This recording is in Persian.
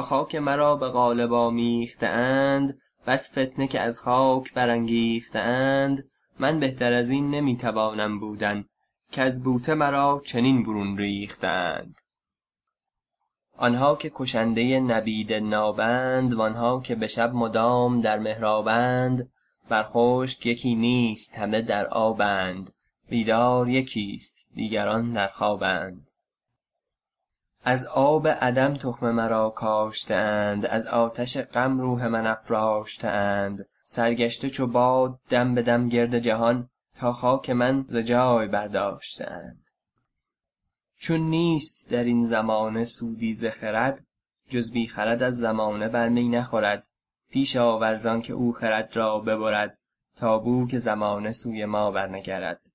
خاک مرا به قالب آمیخته اند بس فتنه که از خاک برانگیخته اند من بهتر از این نمی توانم بودن کز بوته مرا چنین برون ریخته اند آنها که کشنده نبیذ نابند وآنها که به شب مدام در محرابند بر یکی نیست همه در آبند بیدار یکیست دیگران در خوابند. از آب عدم تخم مرا کاشته اند از آتش غم روح من افراشته اند. سرگشته چو باد دم به دم گرد جهان تا خاک من ز جای برداشته اند. چون نیست در این زمانه سودی ز خرد جز بی خرد از زمانه بر می نخورد. پیش آور زآنکه او خرد را ببرد تا بو که زمانه سوی ما برنگرد.